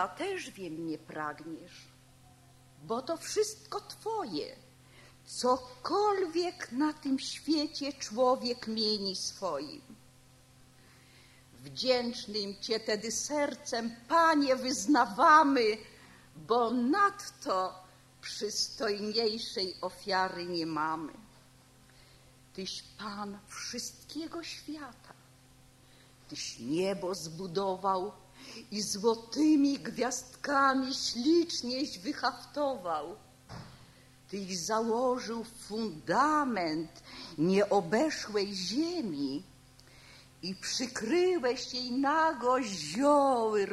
lata też wiem nie pragniesz, bo to wszystko Twoje. Cokolwiek na tym świecie człowiek mieni swoim. Wdzięcznym Cię tedy sercem, Panie, wyznawamy, bo nadto przystojniejszej ofiary nie mamy. Tyś Pan wszystkiego świata, Tyś niebo zbudował, i złotymi gwiazdkami ślicznieś wyhaftował. Tyś założył fundament nieobeszłej ziemi i przykryłeś jej nago zioły